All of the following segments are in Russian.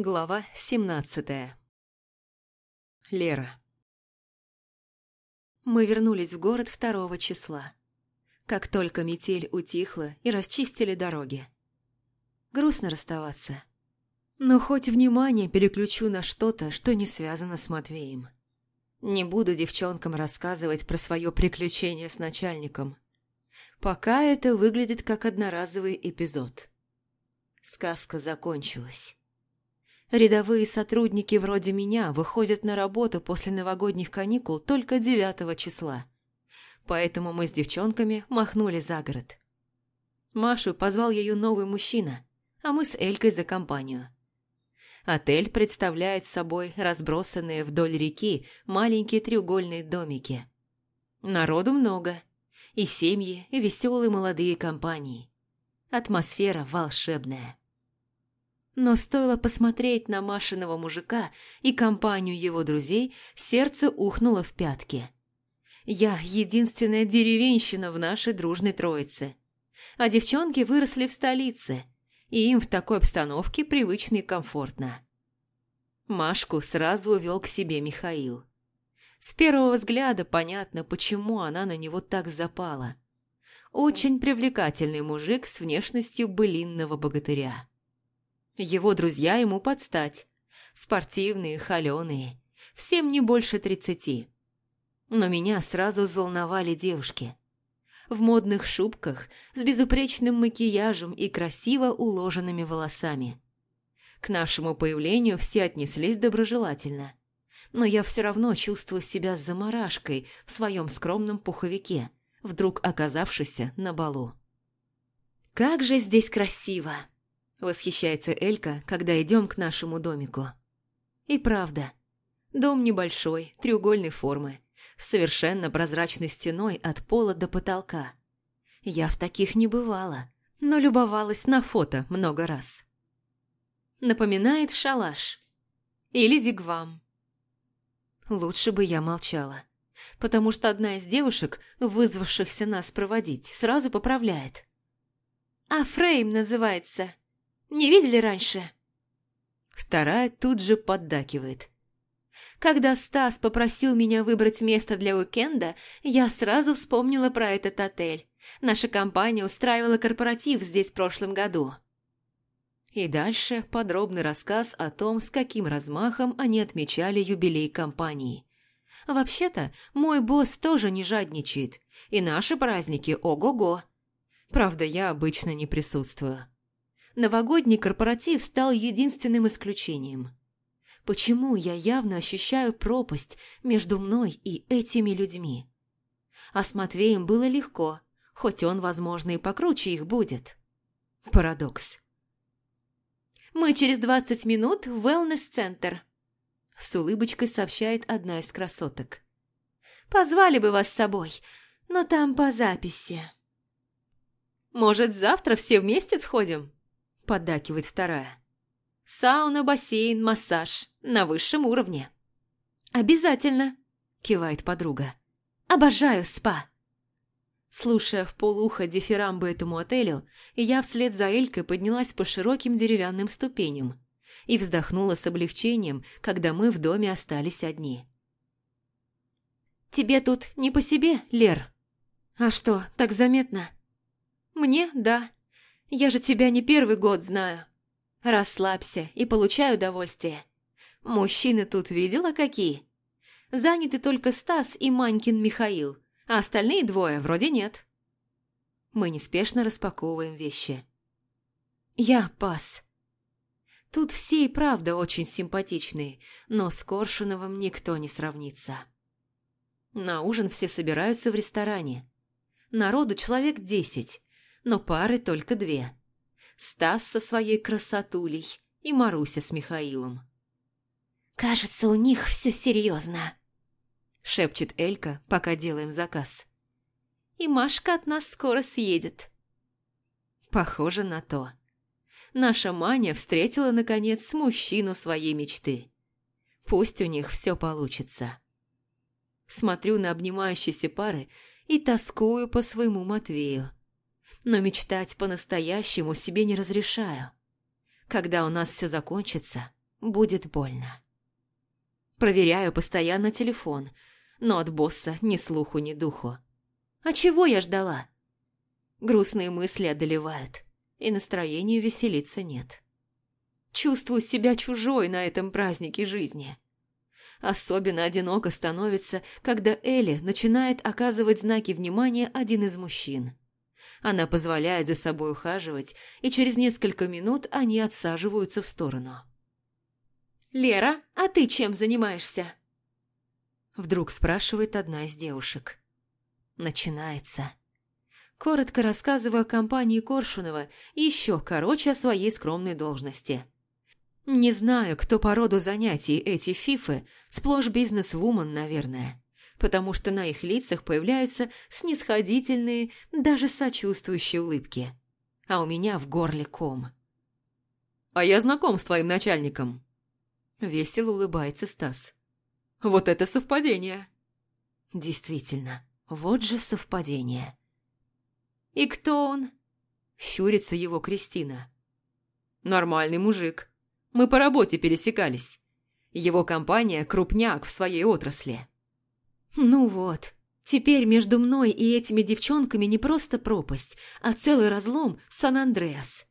Глава 17 Лера Мы вернулись в город второго числа. Как только метель утихла и расчистили дороги. Грустно расставаться. Но хоть внимание переключу на что-то, что не связано с Матвеем. Не буду девчонкам рассказывать про свое приключение с начальником. Пока это выглядит как одноразовый эпизод. Сказка закончилась. Рядовые сотрудники вроде меня выходят на работу после новогодних каникул только 9 числа. Поэтому мы с девчонками махнули за город. Машу позвал ее новый мужчина, а мы с Элькой за компанию. Отель представляет собой разбросанные вдоль реки маленькие треугольные домики. Народу много, и семьи, и веселые молодые компании. Атмосфера волшебная. Но стоило посмотреть на Машиного мужика и компанию его друзей, сердце ухнуло в пятки. Я единственная деревенщина в нашей дружной троице. А девчонки выросли в столице, и им в такой обстановке привычно и комфортно. Машку сразу увел к себе Михаил. С первого взгляда понятно, почему она на него так запала. Очень привлекательный мужик с внешностью былинного богатыря. Его друзья ему подстать. Спортивные, холеные. Всем не больше тридцати. Но меня сразу взволновали девушки. В модных шубках, с безупречным макияжем и красиво уложенными волосами. К нашему появлению все отнеслись доброжелательно. Но я все равно чувствую себя заморашкой в своем скромном пуховике, вдруг оказавшейся на балу. «Как же здесь красиво!» Восхищается Элька, когда идем к нашему домику. И правда, дом небольшой, треугольной формы, с совершенно прозрачной стеной от пола до потолка. Я в таких не бывала, но любовалась на фото много раз. Напоминает шалаш. Или вигвам. Лучше бы я молчала, потому что одна из девушек, вызвавшихся нас проводить, сразу поправляет. «А фрейм называется», не видели раньше?» Вторая тут же поддакивает. Когда Стас попросил меня выбрать место для уикенда, я сразу вспомнила про этот отель. Наша компания устраивала корпоратив здесь в прошлом году. И дальше подробный рассказ о том, с каким размахом они отмечали юбилей компании. Вообще-то, мой босс тоже не жадничает, и наши праздники ого-го. Правда, я обычно не присутствую новогодний корпоратив стал единственным исключением. Почему я явно ощущаю пропасть между мной и этими людьми? А с Матвеем было легко, хоть он, возможно, и покруче их будет. Парадокс. «Мы через двадцать минут в wellness-центр», – с улыбочкой сообщает одна из красоток. «Позвали бы вас с собой, но там по записи». «Может, завтра все вместе сходим?» Поддакивает вторая. «Сауна, бассейн, массаж. На высшем уровне». «Обязательно», – кивает подруга. «Обожаю спа». Слушая в полухо дифирамбы этому отелю, я вслед за Элькой поднялась по широким деревянным ступеням и вздохнула с облегчением, когда мы в доме остались одни. «Тебе тут не по себе, Лер?» «А что, так заметно?» «Мне – да. Я же тебя не первый год знаю. Расслабься и получай удовольствие. Мужчины тут видела какие? Заняты только Стас и Манькин Михаил, а остальные двое вроде нет. Мы неспешно распаковываем вещи. Я пас. Тут все и правда очень симпатичные, но с Коршуновым никто не сравнится. На ужин все собираются в ресторане. Народу человек десять, но пары только две. Стас со своей красотулей и Маруся с Михаилом. «Кажется, у них все серьезно», – шепчет Элька, пока делаем заказ. «И Машка от нас скоро съедет». Похоже на то. Наша Маня встретила, наконец, мужчину своей мечты. Пусть у них все получится. Смотрю на обнимающиеся пары и тоскую по своему Матвею но мечтать по-настоящему себе не разрешаю. Когда у нас все закончится, будет больно. Проверяю постоянно телефон, но от босса ни слуху, ни духу. А чего я ждала? Грустные мысли одолевают, и настроения веселиться нет. Чувствую себя чужой на этом празднике жизни. Особенно одиноко становится, когда Элли начинает оказывать знаки внимания один из мужчин. Она позволяет за собой ухаживать, и через несколько минут они отсаживаются в сторону. «Лера, а ты чем занимаешься?» Вдруг спрашивает одна из девушек. Начинается. Коротко рассказываю о компании Коршунова и еще короче о своей скромной должности – не знаю, кто по роду занятий эти фифы, сплошь бизнес-вумен, наверное, потому что на их лицах появляются снисходительные, даже сочувствующие улыбки. А у меня в горле ком. «А я знаком с твоим начальником», — весело улыбается Стас. «Вот это совпадение!» «Действительно, вот же совпадение!» «И кто он?» — щурится его Кристина. «Нормальный мужик», мы по работе пересекались. Его компания крупняк в своей отрасли. Ну вот, теперь между мной и этими девчонками не просто пропасть, а целый разлом Сан-Андреас.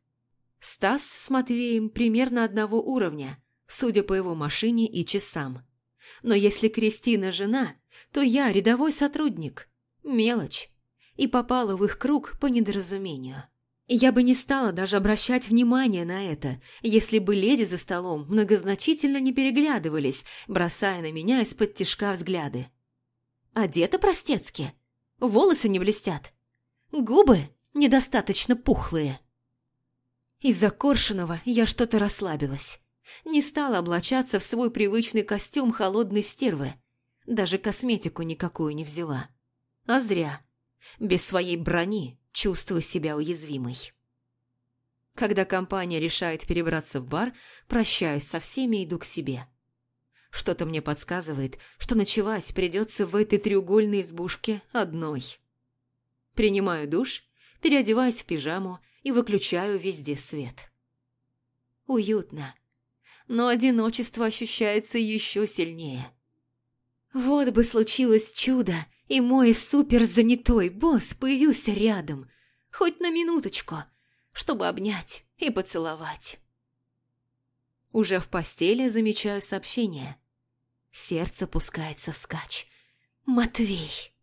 Стас с Матвеем примерно одного уровня, судя по его машине и часам. Но если Кристина жена, то я рядовой сотрудник. Мелочь. И попала в их круг по недоразумению. Я бы не стала даже обращать внимание на это, если бы леди за столом многозначительно не переглядывались, бросая на меня из-под тишка взгляды. Одета простецки, волосы не блестят, губы недостаточно пухлые. Из-за Коршунова я что-то расслабилась. Не стала облачаться в свой привычный костюм холодной стервы. Даже косметику никакую не взяла. А зря. Без своей брони чувствую себя уязвимой. Когда компания решает перебраться в бар, прощаюсь со всеми и иду к себе. Что-то мне подсказывает, что ночевать придется в этой треугольной избушке одной. Принимаю душ, переодеваюсь в пижаму и выключаю везде свет. Уютно, но одиночество ощущается еще сильнее. Вот бы случилось чудо, и мой суперзанятой босс появился рядом, хоть на минуточку, чтобы обнять и поцеловать. Уже в постели замечаю сообщение. Сердце пускается вскачь. «Матвей!»